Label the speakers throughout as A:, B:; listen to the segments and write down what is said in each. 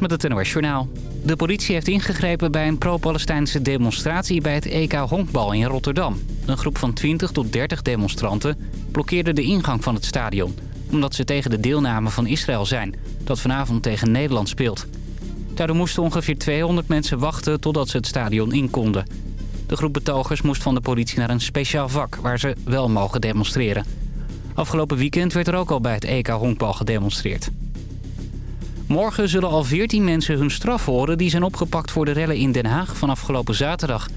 A: Met het NOS Journaal. De politie heeft ingegrepen bij een pro-Palestijnse demonstratie bij het EK Honkbal in Rotterdam. Een groep van 20 tot 30 demonstranten blokkeerde de ingang van het stadion... omdat ze tegen de deelname van Israël zijn, dat vanavond tegen Nederland speelt. Daardoor moesten ongeveer 200 mensen wachten totdat ze het stadion in konden. De groep betogers moest van de politie naar een speciaal vak waar ze wel mogen demonstreren. Afgelopen weekend werd er ook al bij het EK Honkbal gedemonstreerd. Morgen zullen al 14 mensen hun straf horen die zijn opgepakt voor de rellen in Den Haag van afgelopen zaterdag.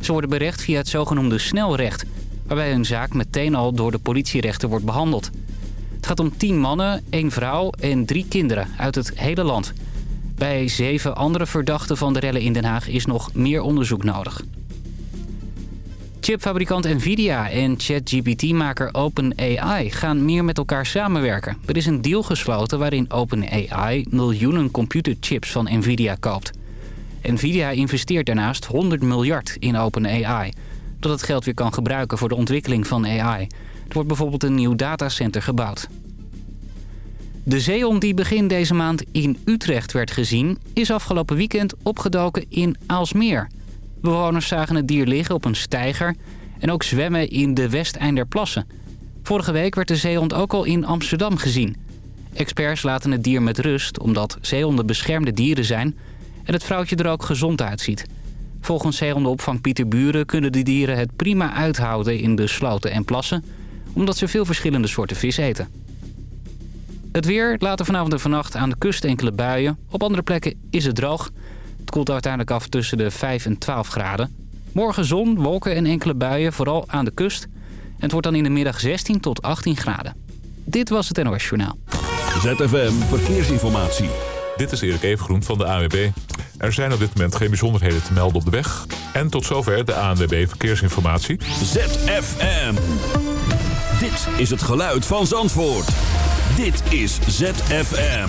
A: Ze worden berecht via het zogenoemde snelrecht, waarbij hun zaak meteen al door de politierechter wordt behandeld. Het gaat om 10 mannen, 1 vrouw en 3 kinderen uit het hele land. Bij zeven andere verdachten van de rellen in Den Haag is nog meer onderzoek nodig. Chipfabrikant Nvidia en ChatGPT-maker OpenAI gaan meer met elkaar samenwerken. Er is een deal gesloten waarin OpenAI miljoenen computerchips van Nvidia koopt. Nvidia investeert daarnaast 100 miljard in OpenAI... dat het geld weer kan gebruiken voor de ontwikkeling van AI. Er wordt bijvoorbeeld een nieuw datacenter gebouwd. De zeehond die begin deze maand in Utrecht werd gezien... is afgelopen weekend opgedoken in Aalsmeer... Bewoners zagen het dier liggen op een steiger en ook zwemmen in de Westeinderplassen. Vorige week werd de zeehond ook al in Amsterdam gezien. Experts laten het dier met rust omdat zeehonden beschermde dieren zijn... en het vrouwtje er ook gezond uitziet. Volgens zeehondenopvang Pieter Buren kunnen de dieren het prima uithouden in de sloten en plassen... omdat ze veel verschillende soorten vis eten. Het weer, later vanavond en vannacht aan de kust enkele buien. Op andere plekken is het droog. Het koelt uiteindelijk af tussen de 5 en 12 graden. Morgen zon, wolken en enkele buien, vooral aan de kust. En het wordt dan in de middag 16 tot 18 graden. Dit was het NOS Journaal.
B: ZFM Verkeersinformatie.
C: Dit is Erik Evengroen van de AWB. Er zijn op dit moment geen bijzonderheden te melden op de weg. En tot zover de ANWB Verkeersinformatie.
B: ZFM. Dit is het geluid van Zandvoort. Dit is ZFM.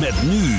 B: Met nu...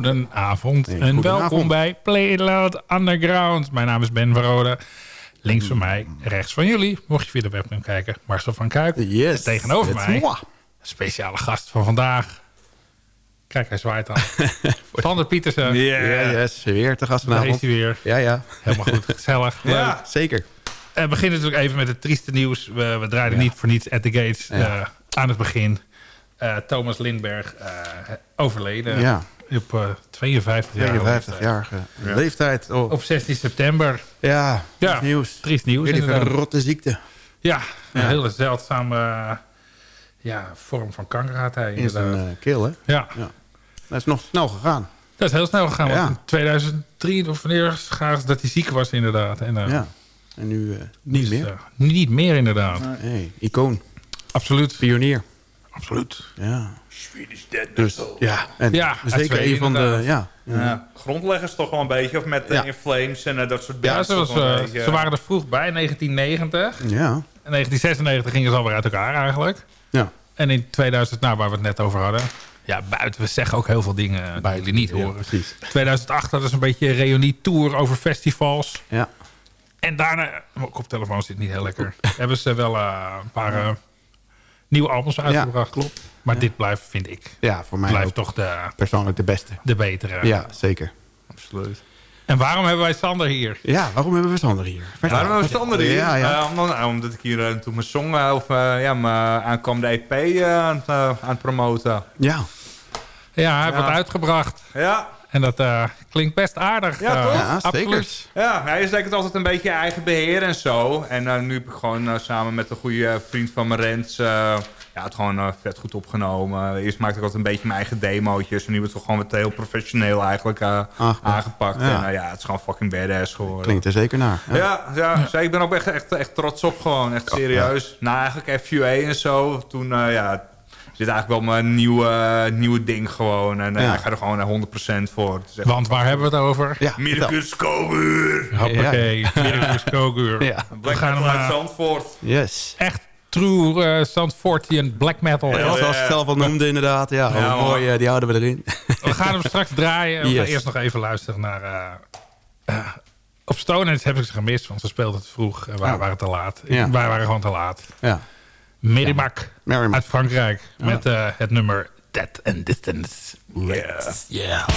D: Hele goede avond.
E: Hey,
D: en welkom
E: goedenavond.
D: bij Play It Loud Underground. Mijn naam is Ben Verrode. Links van mij, rechts van jullie. Mocht je via de webcam kijken, Marcel van Kuik.
E: Yes.
D: En tegenover mij,
E: moi.
D: speciale gast van vandaag. Kijk, hij zwaait al. Sander Pietersen.
E: Ja, yes. Weer te gast
D: Daar is
E: vanavond.
D: hij weer.
E: Ja, ja.
D: Helemaal goed, gezellig.
E: Ja, zeker.
D: En we beginnen natuurlijk even met het trieste nieuws. We, we draaiden niet voor niets at the gates
E: Ja.
D: eh, aan het begin. Eh, Thomas Lindberg eh, overleden
E: Ja.
D: Op eh 52 jaar.
E: 52-jarige leeftijd. Oh.
D: Op 16 september.
E: Ja,
D: Ja,
E: ja. nieuws.
D: Triest nieuws
E: die
D: inderdaad.
E: verrotte ziekte.
D: Ja, een hele zeldzame eh, ja, vorm van kanker had hij
E: In zijn
D: inderdaad.
E: eh, keel, hè?
D: ja,
E: Dat is nog snel gegaan.
D: dat is heel snel gegaan. Want
E: Ja.
D: in 2003 of wanneer ze dat hij ziek was inderdaad. En, eh,
E: Ja. En nu niet meer.
D: eh, niet meer inderdaad.
E: Nee, icoon.
D: Absoluut.
E: Pionier.
D: Absoluut.
E: Ja. Dus, ja. En
D: Ja,
E: zeker een van de... Ja.
F: Ja. Grondleggers toch wel een beetje, of met eh,
E: Ja.
F: In Flames en eh, dat soort
D: Ja, ze, was,
F: een
D: eh,
F: beetje,
D: ze waren er vroeg bij, 1990.
E: Ja.
D: In 1996 gingen ze alweer uit elkaar eigenlijk.
E: Ja.
D: En in 2000, nou, waar we het net over hadden. Ja, buiten, we zeggen ook heel veel dingen die jullie niet
E: Ja,
D: horen.
E: precies.
D: 2008 hadden ze een beetje een reunie-tour over festivals.
E: Ja.
D: En daarna, mijn koptelefoon zit niet heel lekker. hebben ze wel eh, een paar nieuwe albums uitgebracht.
E: klopt.
D: Maar dit blijft, vind ik,
E: Ja, voor mij
D: blijft toch de,
E: persoonlijk de beste.
D: de betere.
E: Ja, zeker.
F: Absoluut.
D: En waarom hebben wij Sander hier?
E: Ja, waarom hebben we Sander hier? Vertel.
F: Waarom hebben we Sander hier?
E: Ja, ja.
F: Eh, omdat, nou, omdat ik hier eh, toen mijn song, eh, of ja, mijn aankomende EP eh, aan, het, aan het promoten.
E: Ja.
D: Ja, hij heeft
F: Ja.
D: wat uitgebracht.
F: Ja,
D: En dat eh, klinkt best aardig.
F: Ja, toch?
E: Ja,
D: absoluut.
E: zeker.
F: ja hij is eigenlijk altijd een beetje eigen beheer en zo. En nu heb ik gewoon samen met een goede vriend van me, Rens, eh, ja, het gewoon eh, vet goed opgenomen. Eerst maakte ik altijd een beetje mijn eigen demootjes. En nu wordt het gewoon weer heel professioneel eigenlijk eh,
E: Aangepakt.
F: aangepakt.
E: Ja.
F: En eh, ja, het is gewoon fucking badass geworden.
E: Klinkt er zeker naar. Ja.
F: Ja, ja, ik ben ook echt, echt, echt trots op gewoon. Echt serieus. Na eigenlijk FUA en zo. Toen, eh, ja, zit eigenlijk wel mijn nieuwe, nieuwe ding gewoon. En eh,
E: Ja.
F: ik ga er gewoon eh, 100% voor.
D: Want waar hebben we het over?
E: Ja.
F: Mirkus Kobuur.
D: Hoppakee, Miracus Kogur.
E: Ja.
D: We gaan eh,
F: Zandvoort.
E: Yes.
D: echt true uh, Zandvoortian black metal.
F: Ja,
E: Zoals het zelf al noemde inderdaad. Ja,
F: Ja,
E: mooi. eh, die houden we erin.
D: We gaan hem straks draaien. We gaan
E: Yes.
D: eerst nog even luisteren naar... eh, eh, op Stoneheads heb ik ze gemist, want ze speelden het vroeg. En wij
E: Oh.
D: waren te laat.
E: Ja.
D: Wij waren gewoon te laat.
E: ja.
D: Merrimack
E: Merrimack.
D: uit Frankrijk. Met eh, het nummer Dead and Distance. Let's-
E: Yeah.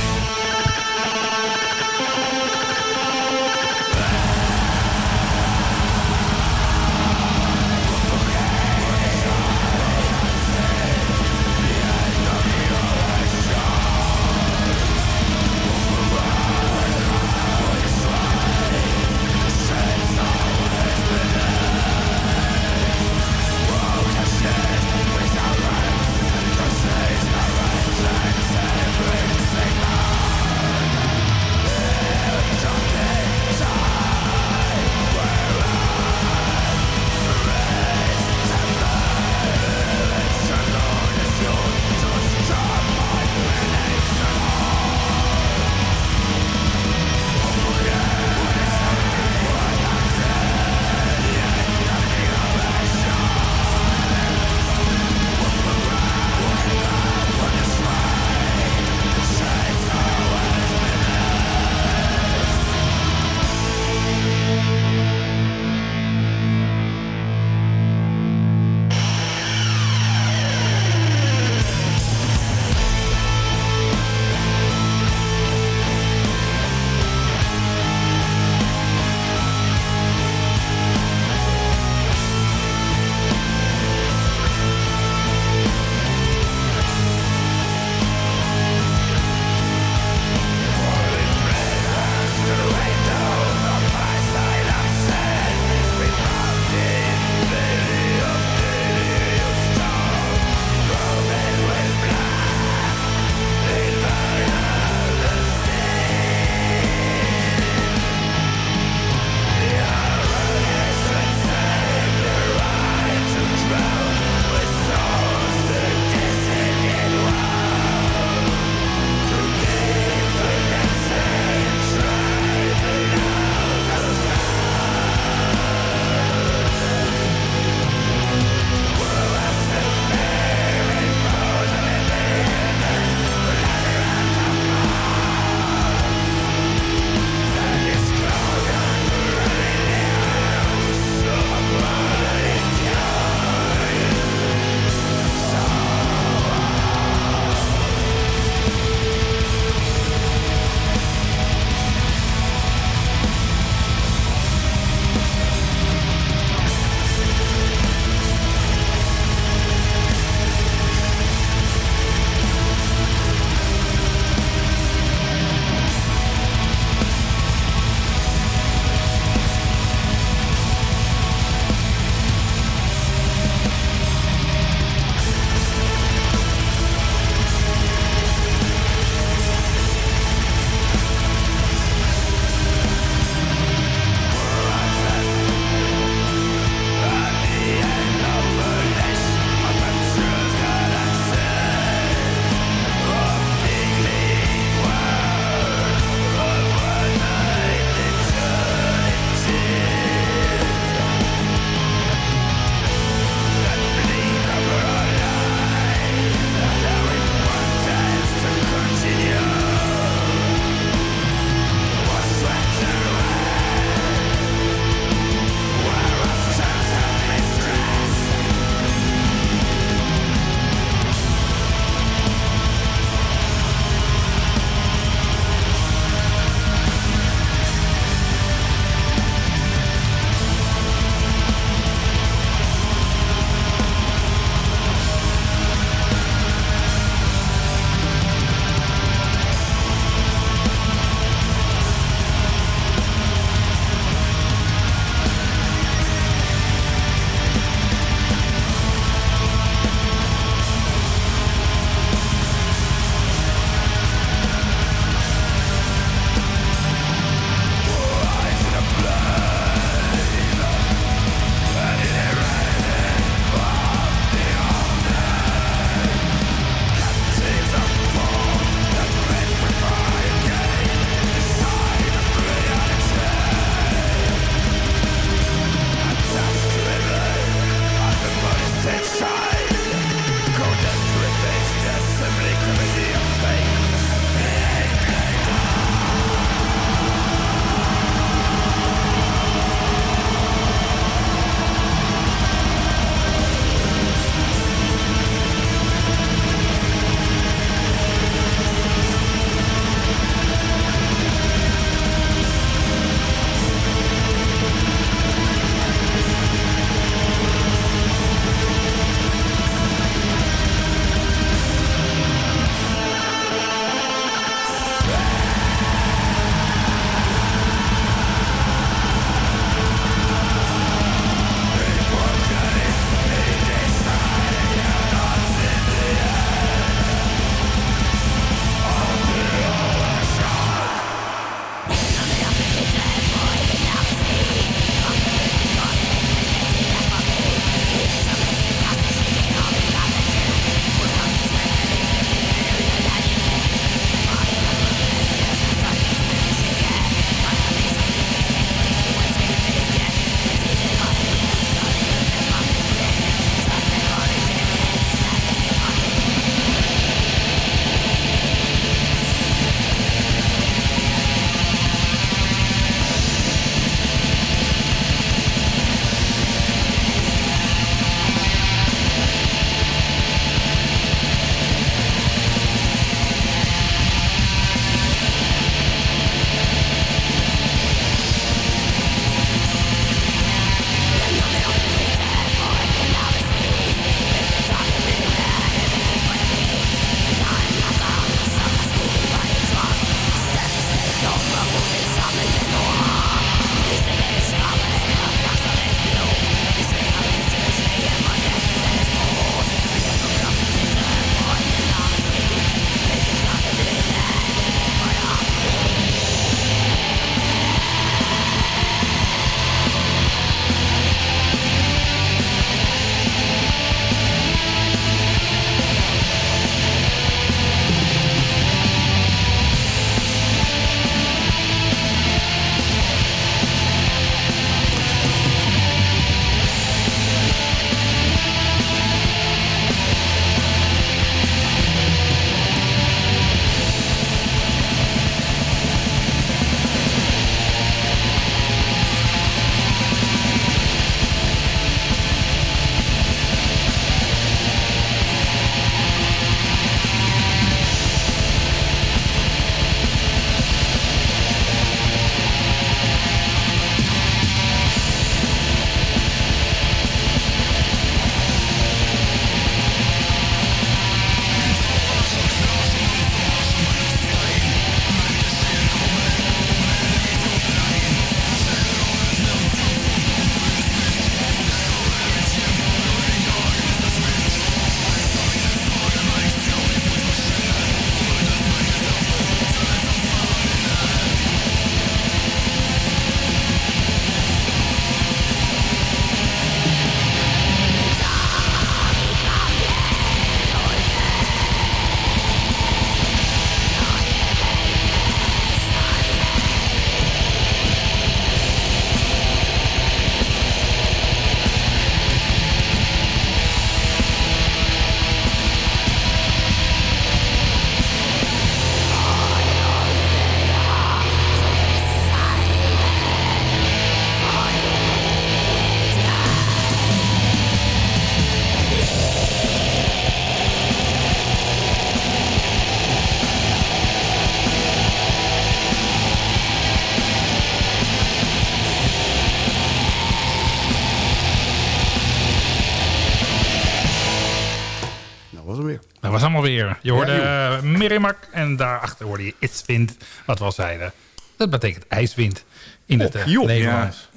D: Je hoorde uh, Mirimak en daarachter hoorde je Iswind, wat we al zeiden. Dat betekent ijswind in het uh, Nederlands.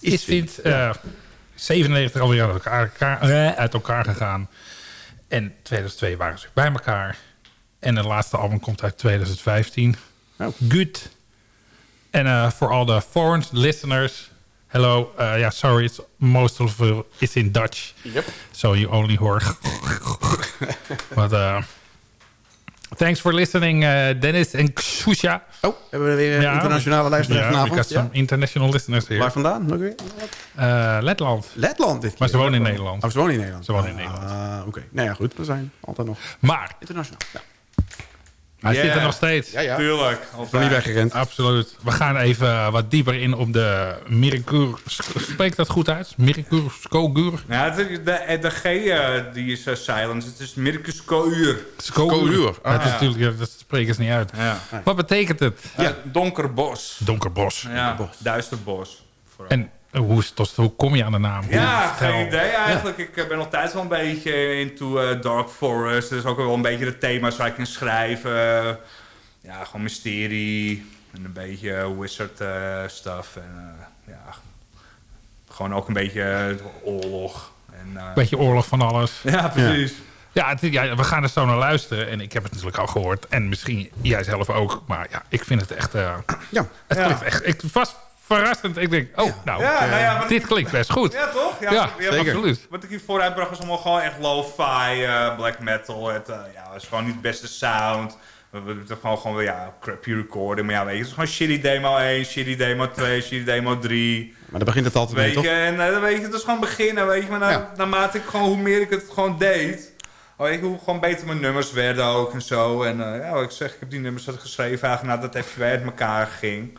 D: Iswind, uh, 97 alweer uit elkaar, uh, uit elkaar gegaan. En 2002 waren ze bij elkaar. En het laatste album komt uit 2015.
E: Oh.
D: Good. En uh, for all the foreign listeners... Hello, uh, yeah, sorry, it's most of it is in Dutch.
E: Yep.
D: So you only hoor. but uh, thanks for listening, uh, Dennis en Ksusha.
E: Oh, hebben we weer een
D: Ja,
E: internationale luisteraar
D: Ja, ik
E: vanavond?
D: some international listeners hier.
E: Waar vandaan? Nog weer?
D: Uh, Letland.
E: Letland dit keer.
D: Maar ze wonen in Nederland.
E: Oh, ze wonen in Nederland.
D: Ze wonen in Nederland.
E: Ah, Oké. Nou ja, goed. We zijn altijd nog
D: Maar
E: internationaal. Ja,
D: hij
F: Yeah.
D: zit er nog steeds.
E: ja. ja.
F: Tuurlijk.
E: Nog niet weggerend.
D: Absoluut. We gaan even wat dieper in op de Mirakur. Spreekt dat goed uit? Mirakur Skogur?
F: Ja, de, de, de G eh, die is uh, silent. Het is Mirkus Kouur.
D: Skogur.
E: Ah,
D: dat, is
F: ja.
D: natuurlijk, ja, dat spreken ze niet uit.
F: Ja.
D: Wat betekent het?
F: ja. Donker bos.
D: Donker bos.
F: Ja, duister bos. Vooral.
D: En eh, hoe, is, tot, hoe kom je aan de naam?
F: Ja,
D: Hoe-
F: geen idee eigenlijk. Ik eh, ben altijd wel een beetje into eh, Dark Forest. Dat is ook wel een beetje de thema's waar ik in schrijf. eh, ja, gewoon mysterie. En een beetje wizard eh, stuff. En eh, ja, gewoon ook een beetje eh, oorlog. En, eh,
D: Beetje oorlog van alles.
F: ja, precies.
D: Ja, het- ja, we gaan er zo naar luisteren. En ik heb het natuurlijk al gehoord. En misschien jij zelf ook. Maar ja, ik vind het echt... eh,
E: Ja.
D: het
F: Ja.
D: klinkt echt... Ik was verrassend. Ik denk, oh, nou,
F: Ja,
D: eh,
F: nou ja,
D: dit klinkt best goed.
F: Ja, toch?
D: Ja,
E: zeker.
D: absoluut.
F: Wat ik hier vooruit bracht was allemaal gewoon echt lo-fi, eh, black metal. Het eh, ja, was gewoon niet het beste sound. We doen gewoon, gewoon ja, crappy recording. Maar ja, weet je, het is gewoon shitty demo 1, shitty demo 2, shitty demo 3.
E: Maar daar begint het altijd mee,
F: Weet
E: toch?
F: je, en dan weet je, het is gewoon beginnen, weet je. Maar na,
E: Ja.
F: naarmate ik gewoon, hoe meer ik het gewoon deed... Weet je, hoe gewoon beter mijn nummers werden ook en zo. En ja, wat ik zeg, ik heb die nummers had geschreven eigenlijk nadat FTW uit elkaar ging.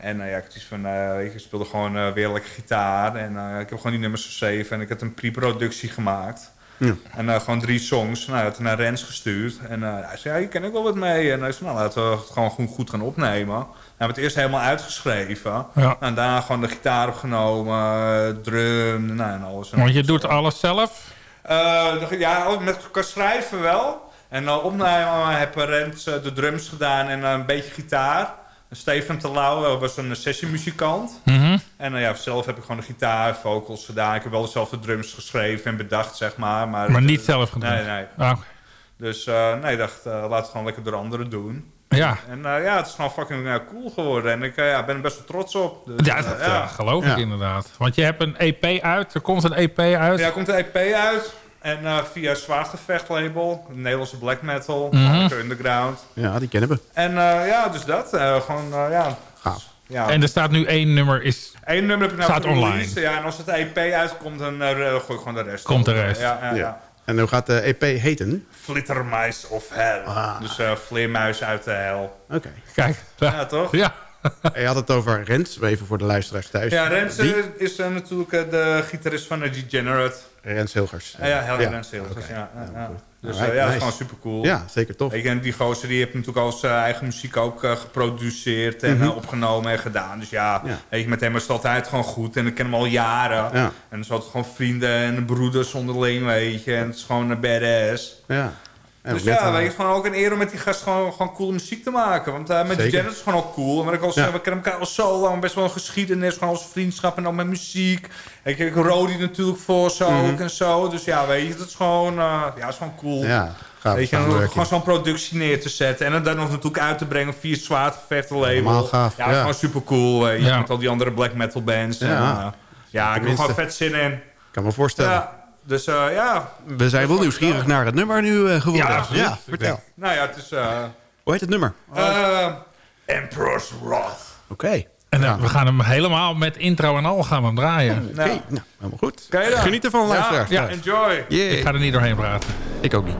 F: En eh, ja, ik had van, eh, ik speelde gewoon eh weer lekker gitaar. En ik heb gewoon die nummers geschreven en ik had een pre-productie gemaakt.
E: Ja.
F: En gewoon drie songs. Nou, had ik naar Rens gestuurd. En hij zei, ja, hier ken ik wel wat mee. En hij zei, nou, laten we het gewoon goed, goed gaan opnemen. We hebben het eerst helemaal uitgeschreven.
D: Ja.
F: En daarna gewoon de gitaar opgenomen, drum, nou, en alles.
D: Want je doet alles zelf.
F: Ja, met schrijven wel. En opnemen heb Rens de drums gedaan en een beetje gitaar. En Steven Telau was een sessiemuzikant.
D: Mhm.
F: En eh, ja, zelf heb ik gewoon de gitaar, vocals gedaan. Ik heb wel zelf de drums geschreven en bedacht, zeg maar. Maar,
D: Maar niet
F: eh,
D: zelf gedaan.
F: Nee, nee.
D: Ah, oké.
F: Dus eh, nee, ik dacht, eh, laat het gewoon lekker door anderen doen.
D: Ja,
F: En eh, ja, het is gewoon fucking cool geworden. En ik ja, ben er best wel trots op. Dus,
D: ja dat
F: ja.
D: geloof
E: Ja.
D: ik inderdaad. Want je hebt een EP uit. Er komt een EP uit.
F: Ja, er komt een EP uit. En eh, via Zwaartevecht label, een Nederlandse black metal,
D: Mhm.
F: underground.
E: Ja, die kennen we.
F: En eh, ja, dus dat. eh, gewoon, ja.
E: Gaaf.
F: ja.
D: En er staat nu één nummer. Is,
F: Eén nummer heb ik nou
D: Staat online.
F: Ja, en als het EP uitkomt, dan eh, gooi ik gewoon de rest
D: Komt de rest.
F: Ja, ja, ja.
E: Ja. En hoe gaat de EP heten?
F: Flittermice of Hell.
E: Ah.
F: Dus eh vleermuis uit de hel.
E: Oké.
D: kijk. Ja.
F: Ja, toch?
D: Ja.
E: Je had het over Rens, even voor de luisteraars thuis.
F: Ja, Rens is natuurlijk de gitarist van de Degenerate.
E: Rens Hilgers.
F: Ja, ja, heel
E: Ja.
F: Rens Hilgers, ja, ja, ja.
E: goed.
F: Dus eh, ja, dat is
E: nice.
F: gewoon super cool.
E: Ja, zeker tof.
F: Je, en die gozer die heeft natuurlijk al zijn eigen muziek ook eh, geproduceerd en
E: Mhm.
F: eh, opgenomen en gedaan. Dus ja,
E: Ja.
F: Weet je, met hem is het altijd gewoon goed. En ik ken hem al jaren.
E: Ja.
F: En dan is altijd gewoon vrienden en broeders onderling, weet je. En het is gewoon een badass.
E: Ja. En
F: dus ja, weet je, het is gewoon ook een eer om met die gast gewoon, gewoon coole muziek te maken. Want eh, met
E: Zeker.
F: Janet is het gewoon ook cool. Maar ik al
E: Ja.
F: zeg, we kennen elkaar al zo lang. Best wel een geschiedenis, gewoon als vriendschap en ook met muziek. En ik heb Rodi natuurlijk voor zo ook en zo. Dus ja, weet je, dat is gewoon, eh, ja, is gewoon cool.
E: Ja, gaaf
F: Weet je, gewoon zo'n productie neer te zetten. En het dan nog natuurlijk uit te brengen via het Zwaartevechter label.
E: Helemaal gaaf,
F: Ja, dat is
E: ja.
F: gewoon super cool. eh, je
D: Ja.
F: met al die andere black metal bands.
E: Ja.
F: En, eh, ja, ik heb er gewoon vet zin in.
E: kan me voorstellen.
F: Ja, dus eh, ja.
E: We zijn wel nieuwsgierig naar het nummer nu eh, geworden.
D: Ja,
E: vertel.
F: Nou ja, het is... eh
E: Hoe heet het nummer?
F: Emperor's Wrath.
E: Oké.
D: En
E: Ja.
D: we gaan hem helemaal met intro en al gaan we hem draaien.
E: Oké,
F: Nou.
E: nou, helemaal goed. Geniet ervan, luisteraars.
F: Ja,
E: thuis.
F: enjoy.
E: Yeah.
D: Ik ga er niet doorheen praten.
E: Ik ook niet.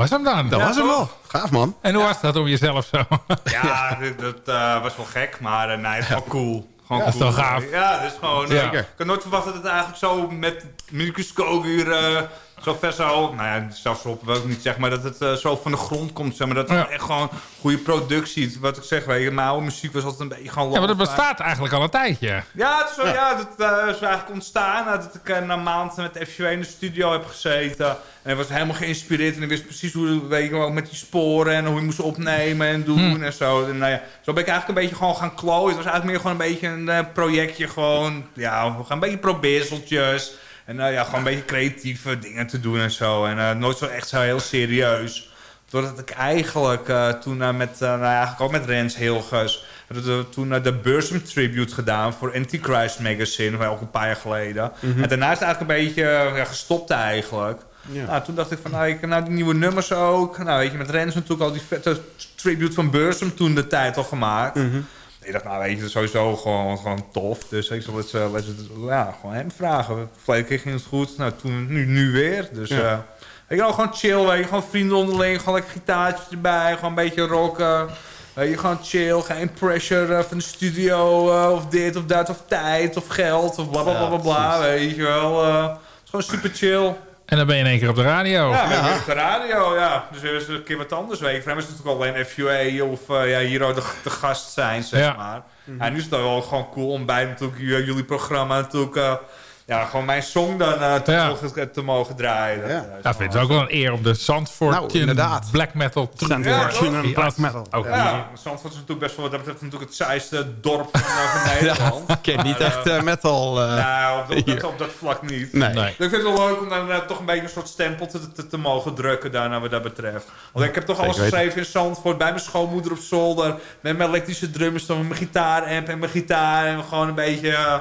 D: Was hem dan.
E: Dat
F: Ja,
E: was hem al. Gaaf, man.
D: En hoe was dat om jezelf zo?
F: Ja, dat eh, was wel gek, maar eh, nee, is wel cool. Gewoon
D: Ja, is
F: cool.
D: toch gaaf?
F: Ja, dat is gewoon... Eh, ik had nooit verwacht dat het eigenlijk zo met microscoopuur... eh zo ver zo... Nou ja, zelfs op wil ik niet zeggen, maar dat het eh, zo van de grond komt. Zeg maar dat het
D: Ja.
F: echt gewoon goede productie. Wat ik zeg, weet je, mijn oude muziek was altijd een beetje gewoon...
D: Ja, maar dat bestaat eigenlijk al een tijdje.
F: Ja, het is, zo, ja. dat is eigenlijk ontstaan nadat ik na een maand met FCW in de studio heb gezeten. En was helemaal geïnspireerd en ik wist precies hoe weet je, wel, met die sporen en hoe je moest opnemen en doen en zo. En, nou ja, zo ben ik eigenlijk een beetje gewoon gaan klooien. Het was eigenlijk meer gewoon een beetje een eh, projectje, gewoon, ja, we gaan een beetje probeerseltjes. En eh, ja, gewoon een beetje creatieve dingen te doen en zo. En eh, nooit zo echt zo heel serieus. Doordat ik eigenlijk eh, toen met, nou ja, eigenlijk ook met Rens Hilgers... we toen de Bursum Tribute gedaan voor Antichrist Magazine, ook een paar jaar geleden. En daarna is het eigenlijk een beetje ja, gestopt eigenlijk.
E: Ja.
F: Nou, toen dacht ik van, nou, ik nou die nieuwe nummers ook. Nou, weet je, met Rens natuurlijk al die vette tribute van Bursum toen de tijd al gemaakt. Ik dacht, nou weet je, sowieso gewoon, gewoon tof. Dus ik zal het, uh, het ja, gewoon hem vragen. Vorige keer ging het goed, nou toen, nu, nu weer. Dus
E: Ja.
F: ja. ik wel gewoon chill, weet je, gewoon vrienden onderling, gewoon lekker gitaartjes erbij, gewoon een beetje rocken. Weet je, gewoon chill, geen pressure eh, van de studio eh, of dit of dat of tijd of geld of bla bla bla bla, bla weet je wel. eh, het is gewoon super chill.
D: En dan ben je in één keer op de radio.
F: Ja, we op de radio, ja. Dus eens een keer wat anders. Weet je. Voor hem is het natuurlijk alleen FUA of eh, ja, hier ook de, de gast zijn, zeg
D: Ja.
F: maar. Ja, nu is het dan wel gewoon cool om bij natuurlijk j- jullie programma natuurlijk... eh, ja, gewoon mijn song dan eh, te,
D: Ja.
F: mogen, te mogen draaien.
E: Ja.
F: Dat, eh, is
D: Ja, ik vind het ook wel een eer om de Zandvoort
E: Nou, inderdaad.
D: black metal te
E: Zandvoort
F: Ja,
E: en black metal.
D: Ook
F: Ja, Zandvoort is natuurlijk best wel wat dat betreft natuurlijk het saaiste dorp van, eh, van Nederland.
E: Ik ken niet echt
F: eh,
E: eh, metal. eh,
F: nou, op dat, op dat,
E: hier.
F: op dat vlak niet.
E: nee.
D: Nee.
F: Ik vind het wel leuk om dan eh, toch een beetje een soort stempel te, te, te mogen drukken daarna wat dat betreft. Want ik heb toch alles geschreven in Zandvoort bij mijn schoonmoeder op zolder. Met mijn elektrische drummers, dan met mijn gitaaramp en mijn gitaar. En gewoon een beetje eh,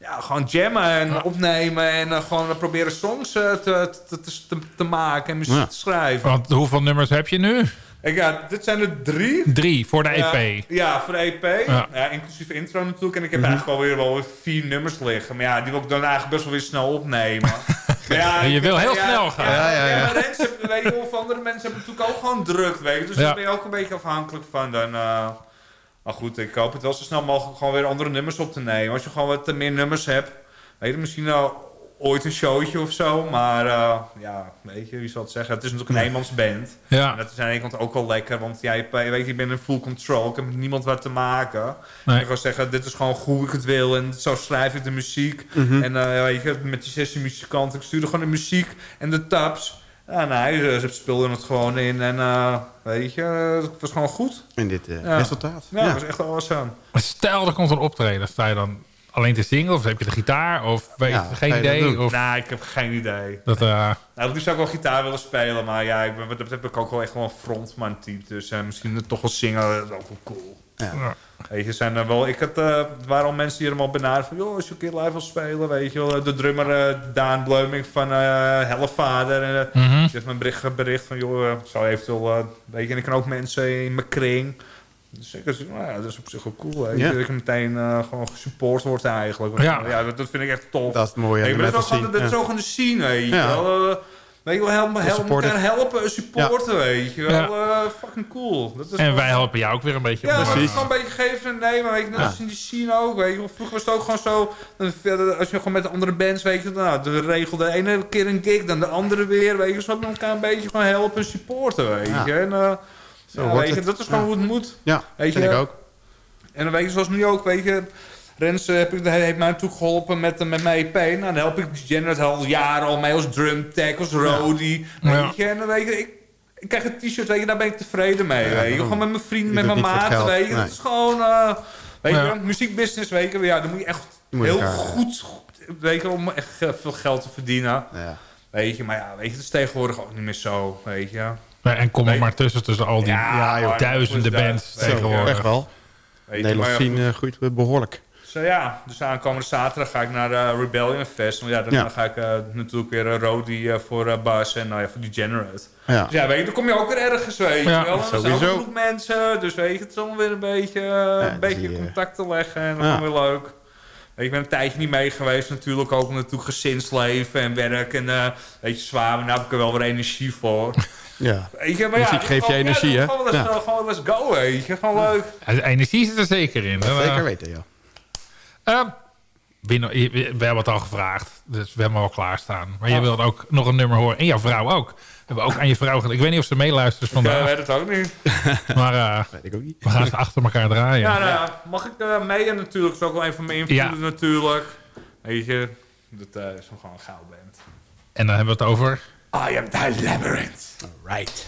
F: ja, gewoon jammen en opnemen. En eh, gewoon proberen songs eh, te, te, te, te, maken en muziek
E: Ja.
F: te schrijven.
D: Want hoeveel nummers heb je nu?
F: Ik, ja, dit zijn er drie.
D: Drie voor de EP.
F: Ja, voor de EP.
D: Ja.
F: Ja. inclusief intro natuurlijk. En ik heb eigenlijk alweer wel weer vier nummers liggen. Maar ja, die wil ik dan eigenlijk best wel weer snel opnemen. Ja,
D: Je
F: ik-
D: wil heel
F: ja,
D: snel gaan.
F: Ja,
E: Ja, ja,
F: maar weet je, of andere mensen hebben natuurlijk ook gewoon druk, weet je. Dus
D: Ja.
F: daar ben je ook een beetje afhankelijk van. Dan, eh, maar goed, ik hoop het wel zo snel mogelijk gewoon weer andere nummers op te nemen. Als je gewoon wat meer nummers hebt. Weet je, misschien nou ooit een showtje of zo. Maar eh, ja, weet je, wie zal het zeggen. Het is natuurlijk een eenmansband. En
D: Ja,
F: dat is aan de ene kant ook wel lekker, want jij je weet, je bent in full control. Ik heb met niemand wat te maken.
D: Nee.
F: Ik wil zeggen, dit is gewoon hoe ik het wil en zo schrijf ik de muziek.
E: Mhm.
F: En eh, weet je, met die 16 muzikanten, ik stuurde gewoon de muziek en de tabs. Ja, nee, ze, speelden het gewoon in en eh, weet je, het was gewoon goed.
E: In dit eh,
F: Ja.
E: resultaat.
F: Ja,
E: Ja.
F: dat was echt awesome.
D: stel er komt een optreden. Sta je dan alleen te zingen of heb je de gitaar? Of weet
E: Ja,
D: je, geen
E: dat
D: idee? Of
F: Nou, ik heb geen idee.
D: dat, eh,
F: Nou, nu zou ik wel gitaar willen spelen, maar ja, ik ben, wat dat heb ik ook wel echt een frontman type. Dus eh, misschien toch wel zingen, dat is ook wel cool.
D: Ja.
F: Weet je, zijn er wel, ik had, eh, er waren al mensen die er al benaderd van... joh, als je een keer live wil spelen, weet je wel. De drummer eh, Daan Bleuming van eh Hellevader. En, eh,
D: Mhm.
F: die heeft me een bericht, bericht van... joh, eh, ik zou eventueel... eh, weet je, en ik kan ook mensen in mijn kring... Dus ik dacht, nou ja, dat is op zich wel cool. Weet je.
E: Ja.
F: Dat ik meteen eh, gewoon gesupport word eigenlijk.
D: Ja.
F: ja dat, dat vind ik echt tof.
E: Dat is het mooie aan
F: Hey, maar dat is wel gewoon- dat scene, weet je
E: Ja.
F: wel. Weet je wel, helpen, helpen, elkaar helpen, en supporten, weet je wel. Eh, fucking cool. Dat is
D: En wij helpen jou ook weer een beetje.
F: ja, is gewoon een beetje geven en nemen. Weet je, net
E: Ja.
F: als in die scene ook. Weet je. Vroeger was het ook gewoon zo. Als je gewoon met de andere bands, weet je, nou, de regel de ene keer een gig, dan de andere weer. Weet je, zo met elkaar een beetje gewoon helpen en supporten. Weet je.
E: Ja.
F: En, eh,
E: Zo
F: ja, weet je, dat is gewoon
E: Ja.
F: hoe het moet.
E: Ja,
F: Weet
E: vind
F: je,
E: ik ook.
F: En dan weet je, zoals nu ook, weet je. Rens heb ik, heeft mij natuurlijk geholpen met, eh, met mijn EP. Nou, dan help ik Janet al jaren al mee als drum tech, als roadie.
D: Ja.
F: Weet je, en dan weet je, ik, ik krijg een t-shirt, weet je, daar ben ik tevreden mee.
E: Ja,
F: weet je. Gewoon met mijn vrienden,
E: Je
F: met mijn maten,
E: geld,
F: weet je.
E: nee.
F: Dat is gewoon, eh, weet
D: Ja.
F: je, muziekbusiness, weet je. Ja, dan moet je echt
E: moet
F: heel
E: elkaar-
F: goed, weet je, om echt eh, veel geld te verdienen.
E: Ja.
F: Weet je, maar ja, weet je, het is tegenwoordig ook niet meer zo, weet je.
D: Nee, en kom er maar tussen, tussen al die
E: Ja, joh.
D: duizenden
F: dat
D: bands
F: dat,
D: tegenwoordig.
E: Echt wel.
F: Weet je,
E: Nederland
F: maar ja,
E: scene eh, groeit behoorlijk.
F: Dus uh, ja, dus aankomende zaterdag ga ik naar de Rebellion Fest. Want ja, dan,
E: Ja.
F: dan ga ik uh, natuurlijk weer een roadie uh, voor uh, Bas en nou ja, voor Degenerate.
E: Ja.
F: Dus ja, weet je, dan kom je ook weer ergens, weet je
D: Ja,
F: wel. Dan zijn ook mensen, dus weet je, het is allemaal weer een beetje,
E: Ja,
F: een beetje
E: die, eh,
F: contact te leggen en dat is weer leuk. Weet je, Ik ben een tijdje niet mee geweest natuurlijk, ook natuurlijk gezinsleven en werk en uh, weet je, zwaar, maar daar heb ik er wel weer energie voor.
E: Ja.
F: Weet je, maar
E: Muziek
F: ja,
E: geeft je
F: gewoon-
E: energie,
F: ja,
E: hè?
F: Gewoon, let's,
E: Ja.
F: gewoon let's go, weet je. Gewoon leuk.
D: Energie zit er zeker in. Eh,
E: Zeker weten, ja.
D: Eh, binnen, we we hebben het al gevraagd, dus we hebben al klaarstaan. Maar je wilt ook nog een nummer horen. En jouw vrouw ook. We hebben ook aan je vrouw gedaan. Ik weet niet of ze meeluistert
F: Ik
D: vandaag.
F: weet het ook niet.
D: Maar eh,
E: Weet ik ook niet.
D: we gaan ze achter elkaar draaien.
F: Ja, nou ja, mag ik eh, mee? En natuurlijk is ook wel een van mijn invloeden
D: Ja.
F: natuurlijk. Weet je, dat eh, is gewoon een gauw band.
D: En dan hebben we het over...
F: I am the labyrinth.
E: Right.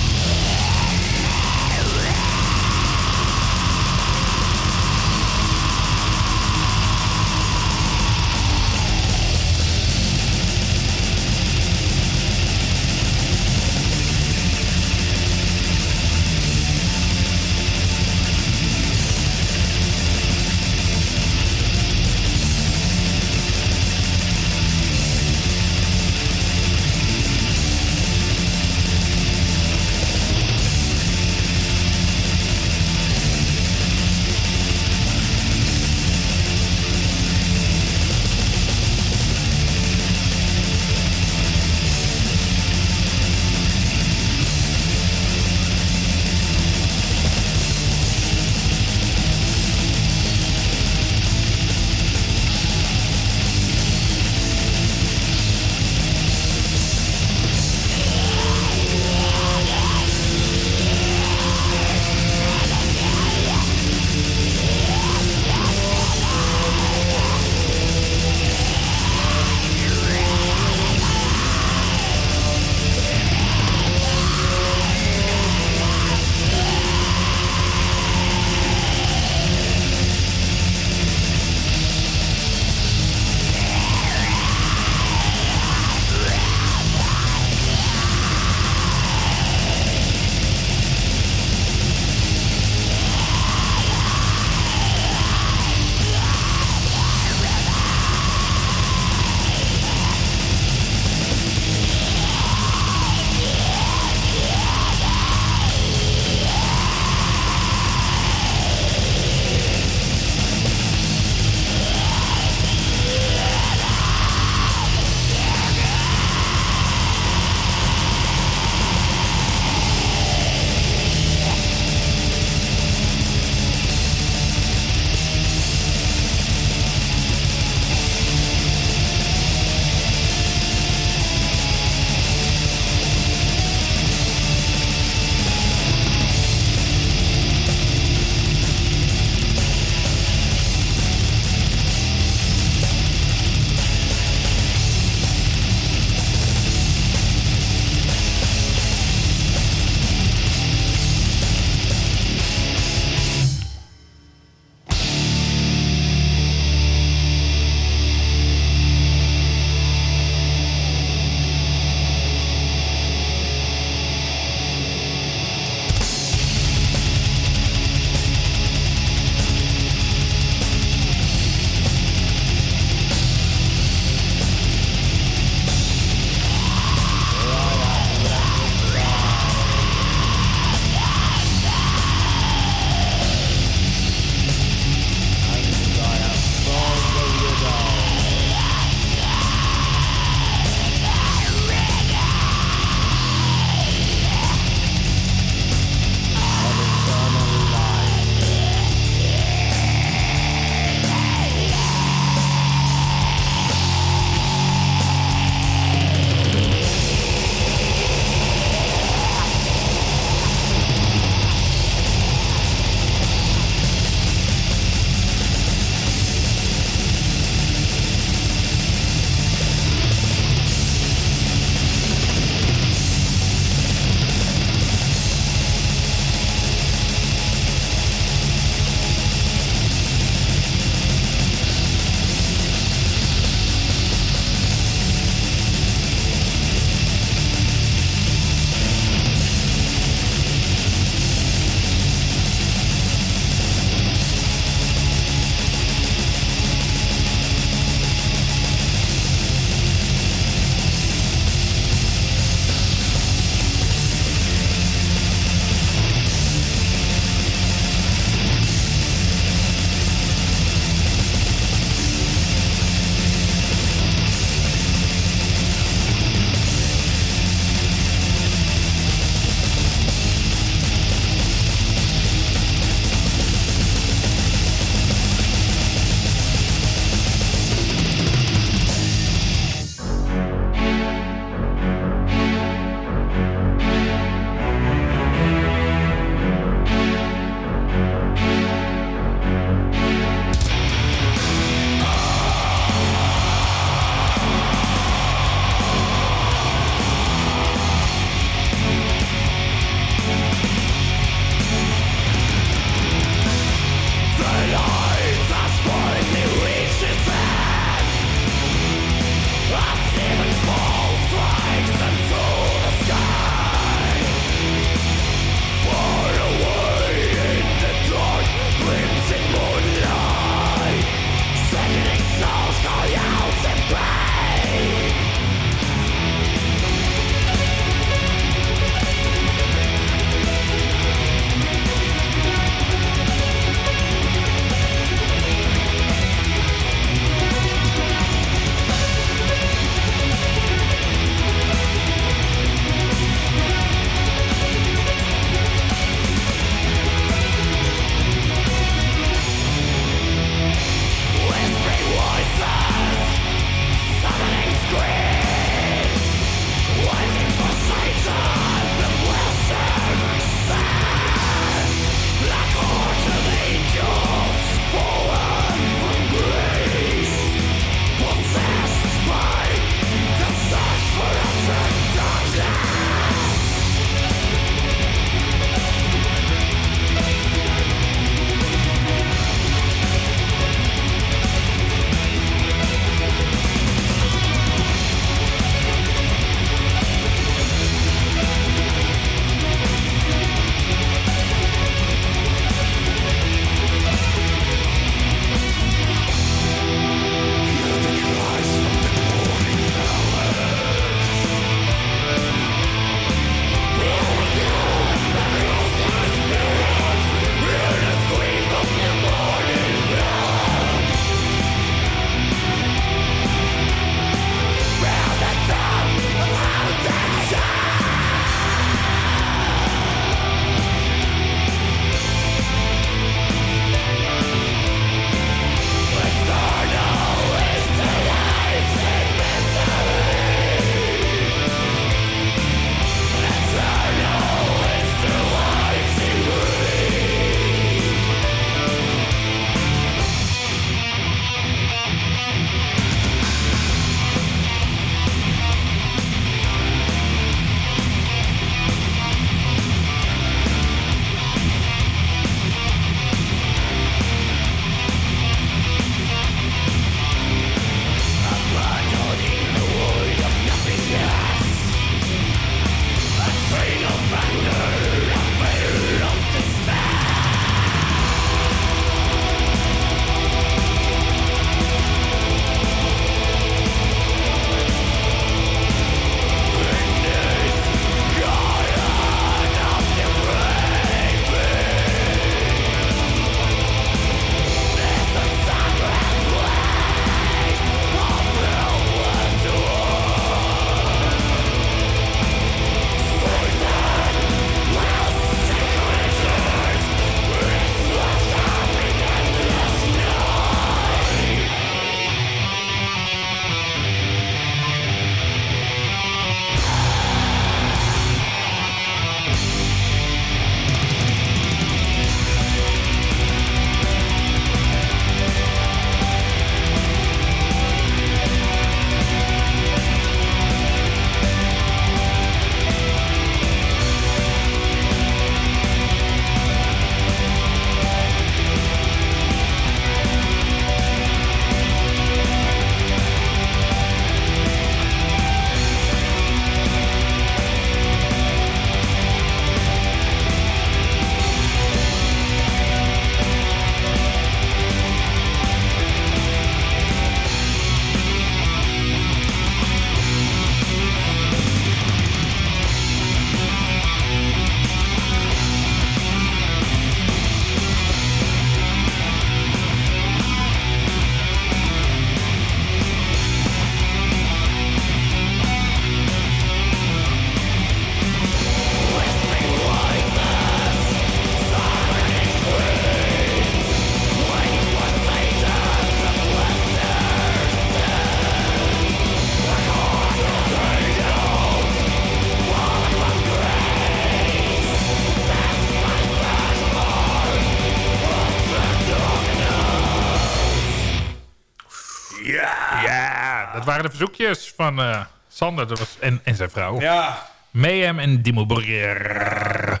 D: Waren de verzoekjes van eh, Sander dat was, en, en zijn vrouw.
F: Ja.
D: Mayhem en Dimo
F: moet hier.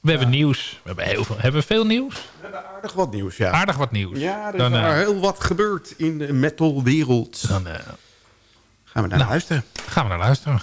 D: We hebben nieuws. We hebben heel veel. Hebben we veel nieuws?
E: We hebben aardig wat nieuws, ja.
D: Aardig wat nieuws.
E: Ja, er is
D: dan, eh,
E: heel wat gebeurd in de metalwereld.
D: dan eh,
E: Gaan we naar
D: Nou.
E: luisteren.
D: gaan we naar luisteren.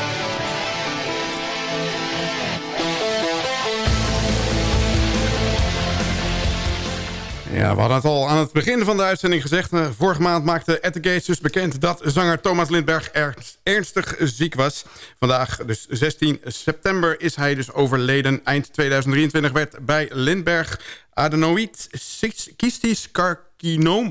E: Ja, we hadden het al aan het begin van de uitzending gezegd. Eh, Vorige maand maakte At The Gates dus bekend dat zanger Thomas Lindberg ernst- ernstig ziek was. Vandaag, dus 16 september, is hij dus overleden. Eind 2023 werd bij Lindberg adenoïd cystisch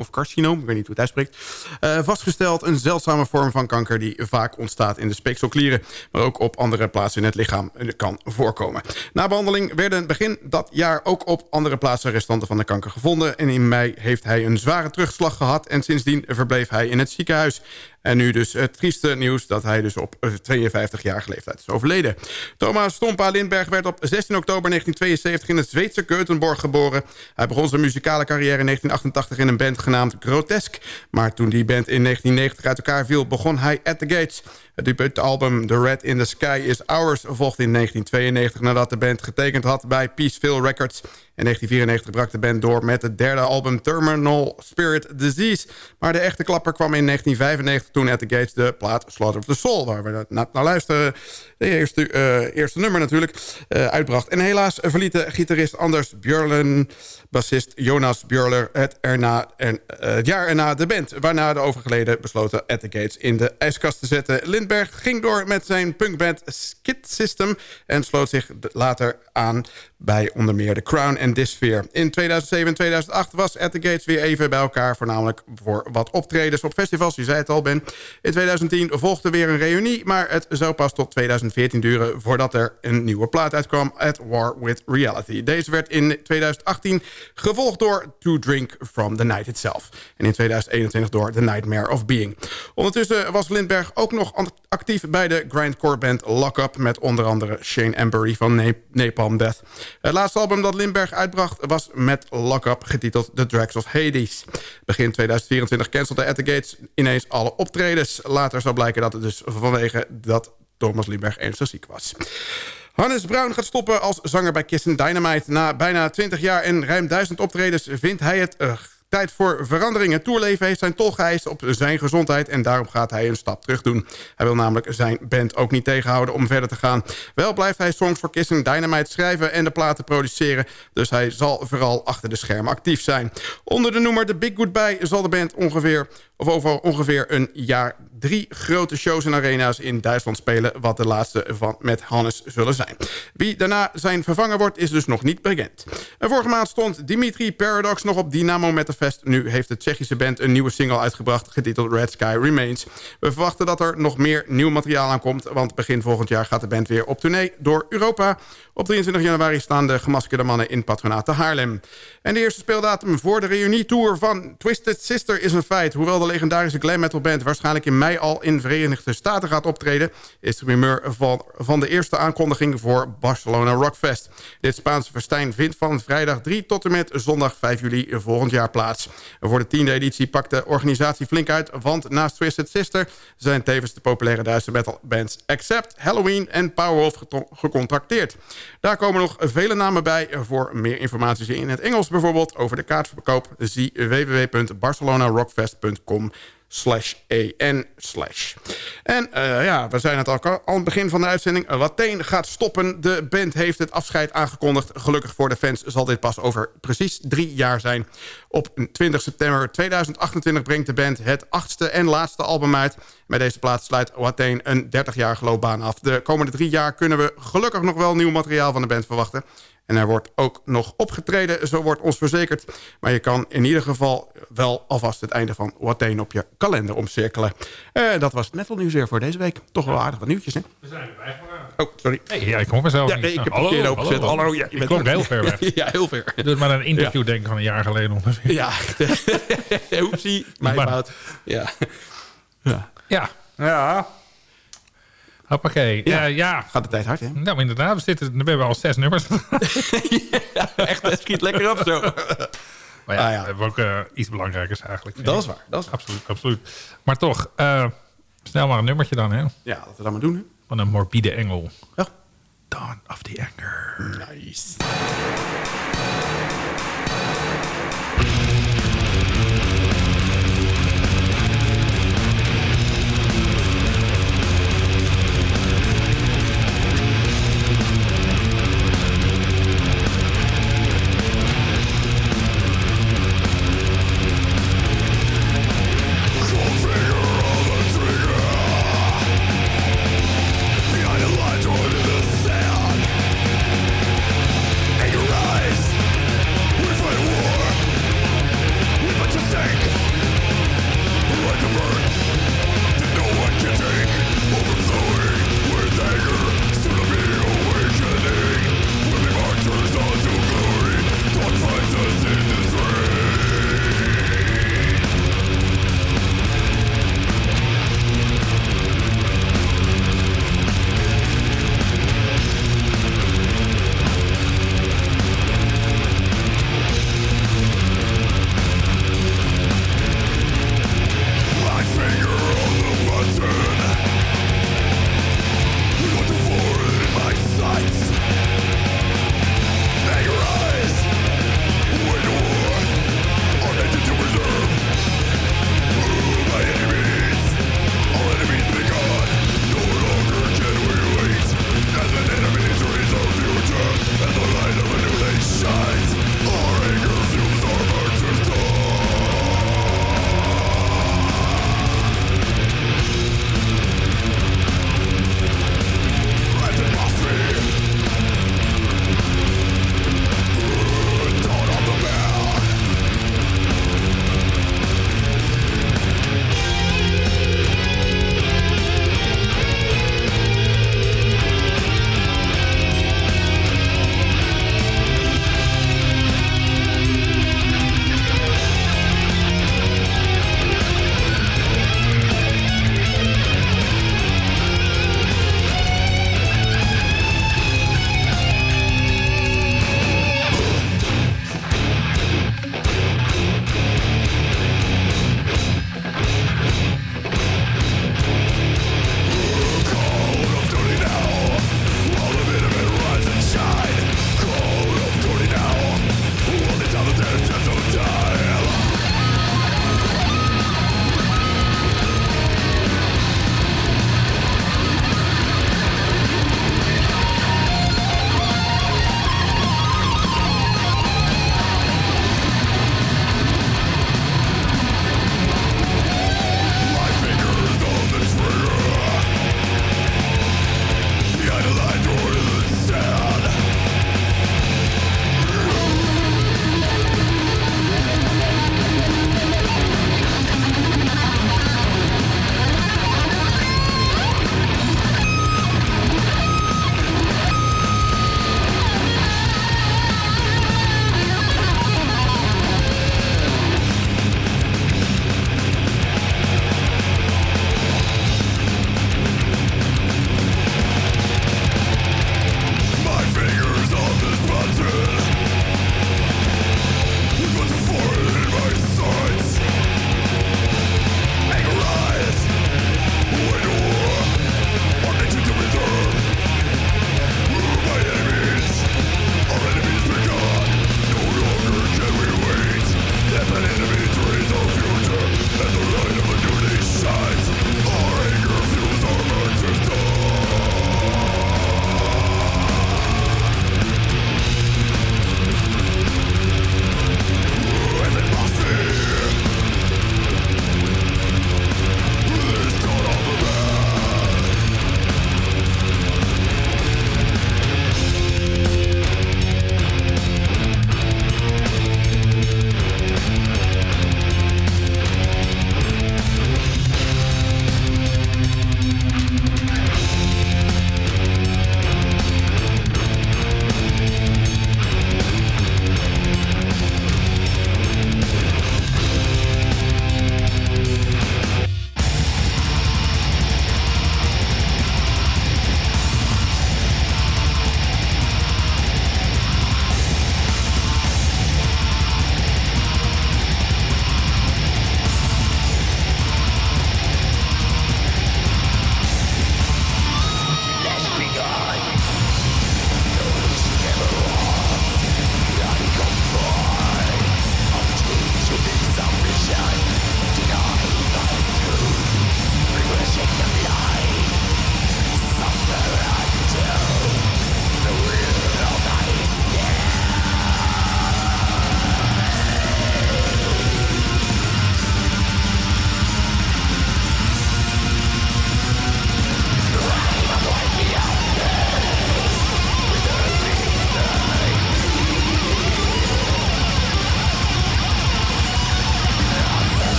E: of carcinoom, ik weet niet hoe het uitspreekt, eh, vastgesteld een zeldzame vorm van kanker die vaak ontstaat in de speekselklieren, maar ook op andere plaatsen in het lichaam eh, kan voorkomen. Na behandeling werden begin dat jaar ook op andere plaatsen restanten van de kanker gevonden en in mei heeft hij een zware terugslag gehad en sindsdien verbleef hij in het ziekenhuis. En nu dus het trieste nieuws dat hij dus op 52-jarige leeftijd is overleden. Thomas Stompa Lindberg werd op 16 oktober 1972 in het Zweedse Göteborg geboren. Hij begon zijn muzikale carrière in 1988 in een band genaamd Grotesque. Maar toen die band in 1990 uit elkaar viel, begon hij At The Gates. Het debuutalbum The Red in the Sky is Ours volgde in 1992 nadat de band getekend had bij Peaceville Records. In 1994 brak de band door met het derde album Terminal Spirit Disease. Maar de echte klapper kwam in 1995 toen At The Gates de plaat Slaughter of the Soul... waar we naar luisteren, de eerste, eh, eerste nummer natuurlijk, eh, uitbracht. En helaas verlieten gitarist Anders Björlen, bassist Jonas Björler... het, erna, eh, jaar erna de band, waarna de overgeleden besloten At The Gates in de ijskast te zetten. Lindberg ging door met zijn punkband Skid System... en sloot zich later aan bij onder meer The Crown en Dysphere. In 2007 en 2008 was At The Gates weer even bij elkaar... voornamelijk voor wat optredens op festivals, je zei het al, Ben. In 2010 volgde weer een reunie... maar het zou pas tot 2014 duren... voordat er een nieuwe plaat uitkwam, At War With Reality. Deze werd in 2018 gevolgd door To Drink From The Night Itself. En in 2021 door The Nightmare of Being. Ondertussen was Lindberg ook nog actief bij de grindcore band Lock Up... met onder andere Shane Embury van Napalm Death. Het laatste album dat Lindberg uitbracht was met Lock Up... getiteld The Drags of Hades. Begin 2024 cancelde At The Gates ineens alle optredens. Later zou blijken dat het dus vanwege dat Thomas Lindberg ernstig ziek was. Hannes Brown gaat stoppen als zanger bij Kiss Dynamite. Na bijna 20 jaar en ruim 1000 optredens vindt hij het... eh, Tijd voor verandering. Het toerleven heeft zijn tol geëist op zijn gezondheid... en daarom gaat hij een stap terug doen. Hij wil namelijk zijn band ook niet tegenhouden om verder te gaan. Wel blijft hij songs voor Kissing Dynamite schrijven en de platen produceren... dus hij zal vooral achter de schermen actief zijn. Onder de noemer The Big Goodbye zal de band ongeveer... of over ongeveer een jaar drie grote shows en arena's in Duitsland spelen... wat de laatste van met Hannes zullen zijn. Wie daarna zijn vervanger wordt, is dus nog niet bekend. En vorige maand stond Dimitri Paradox nog op Dynamo met de Fest. Nu heeft de Tsjechische band een nieuwe single uitgebracht... getiteld Red Sky Remains. We verwachten dat er nog meer nieuw materiaal aankomt... want begin volgend jaar gaat de band weer op tournee door Europa. Op 23 januari staan de gemaskerde mannen in Patronaat te Haarlem. En de eerste speeldatum voor de reunietour van Twisted Sister is een feit. Hoewel de legendarische glam metal band waarschijnlijk in mei al in de Verenigde Staten gaat optreden... is de primeur van, van de eerste aankondiging voor Barcelona Rockfest. Dit Spaanse festijn vindt van vrijdag 3 tot en met zondag 5 juli volgend jaar plaats. Voor de tiende editie pakt de organisatie flink uit... want naast Twisted Sister zijn tevens de populaire Duitse metalbands Accept, Halloween en Powerwolf gecontracteerd. Daar komen nog vele namen bij. Voor meer informatie in het Engels bijvoorbeeld over de kaartverkoop... zie www.barcelonarockfest.com slash en slash. En uh, ja, we zijn het al aan het begin van de uitzending. Wateen gaat stoppen. De band heeft het afscheid aangekondigd. Gelukkig voor de fans zal dit pas over precies drie jaar zijn. Op 20 september 2028 brengt de band het achtste en laatste album uit. Met deze plaats sluit Wateen een 30-jarige loopbaan af. De komende drie jaar kunnen we gelukkig nog wel nieuw materiaal van de band verwachten. En er wordt ook nog opgetreden, zo wordt ons verzekerd. Maar je kan in ieder geval wel alvast het einde van Wateen op je kalender omcirkelen. Uh, dat was het metal nieuws weer voor deze week. Toch wel aardig wat nieuwtjes, hè?
D: We zijn erbij gegaan.
E: Oh, sorry.
D: Nee, ja, ik kom mezelf
E: Ja,
D: niet.
E: nee, ik heb
D: hallo,
E: het verkeerd opengezet.
D: hallo.
E: Hallo, ja, je
D: ik
E: bent
D: klonk heel ver weg.
E: Ja, heel ver.
D: Doe het maar een interview, denk ik, van een jaar geleden ongeveer.
E: Ja, oepsie, mijn
D: Maar-
E: fout. Ja. ja,
D: Ja,
F: Ja,
D: hoppakee.
E: Ja.
D: Ja, ja.
E: gaat de tijd hard, hè?
D: Nou, inderdaad, we, zitten, we hebben al zes nummers.
E: Echt, het schiet lekker op zo.
D: Maar ja,
E: Ah, ja.
D: we hebben ook eh, iets belangrijkers eigenlijk.
E: Dat is waar, dat is waar.
D: Absoluut, absoluut. Maar toch, eh, snel maar een nummertje dan, hè?
E: Ja, laten we dat maar doen, hè?
D: Van een morbide engel.
E: Ja.
D: Dawn of the Anger.
E: Nice.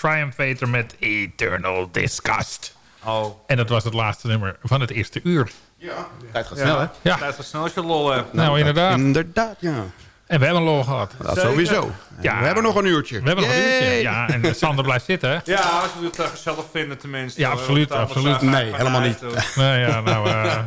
D: Triumphator met Eternal Disgust.
F: Oh.
D: En dat was het laatste nummer van het eerste uur.
E: Ja, tijd gaat snel, hè?
D: Ja,
F: Tijd voor snel als je lol hebt.
D: nou inderdaad.
E: Inderdaad, ja.
D: En we hebben een lol gehad.
E: Dat sowieso.
D: Ja.
E: We hebben nog een uurtje.
D: We hebben nog een uurtje. Ja, en Sander blijft zitten.
F: Ja, als jullie het eh, gezellig vinden tenminste.
D: Ja, absoluut, absoluut.
E: Nee, helemaal niet.
D: Nou ja, nou... eh, eh,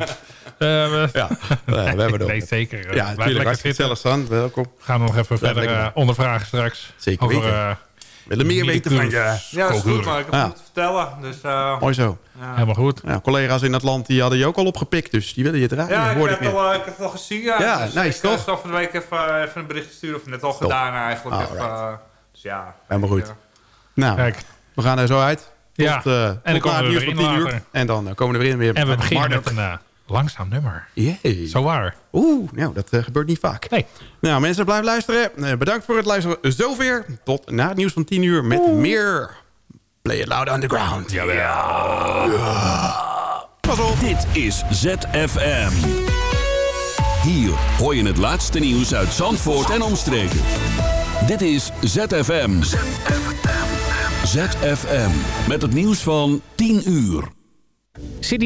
D: we,
E: Ja, we hebben nog.
D: Nee, zeker.
E: Ja,
D: Blijf
E: natuurlijk.
D: lekker
E: Hartstikke
D: zitten.
E: gezellig, San. Welkom.
D: Gaan we nog even verder ondervragen straks.
E: Zeker
D: over,
E: willen meer weten van je.
F: Ja, dat is goed, maar ik heb
E: Ja.
F: goed te vertellen. Dus, eh,
E: Mooi zo.
D: helemaal goed.
E: Ja, collega's in het land die hadden je ook al opgepikt, dus die willen je draaien.
F: ja, ik
E: hoorde
F: heb,
E: ik
F: het
E: net.
F: al, eh, ik heb het al gezien. Ja,
E: Ja,
F: dus
E: nice,
F: ik, eh,
E: toch?
F: zal van de week even, even een bericht sturen. Of net al gedaan eigenlijk. Even, dus ja.
E: Helemaal goed.
F: Ja.
E: Nou,
D: Kijk,
E: we gaan er zo uit. Tot,
D: Ja.
E: eh,
D: En dan komen
E: het
D: we weer in
E: 10 uur. En dan komen we er weer weer
D: en we beginnen met een langzaam nummer.
E: Yay.
D: Zo waar.
E: Oeh, nou, dat eh, gebeurt niet vaak.
D: Nee.
E: Nou, mensen, blijf luisteren. Eh, bedankt voor het luisteren zover. Tot na het nieuws van 10 uur met meer Play It Loud Underground.
B: Pas op. Dit is ZFM. Hier hoor je het laatste nieuws uit Zandvoort en omstreken. Dit is ZFM. ZFM. Met het nieuws van 10 uur.
A: City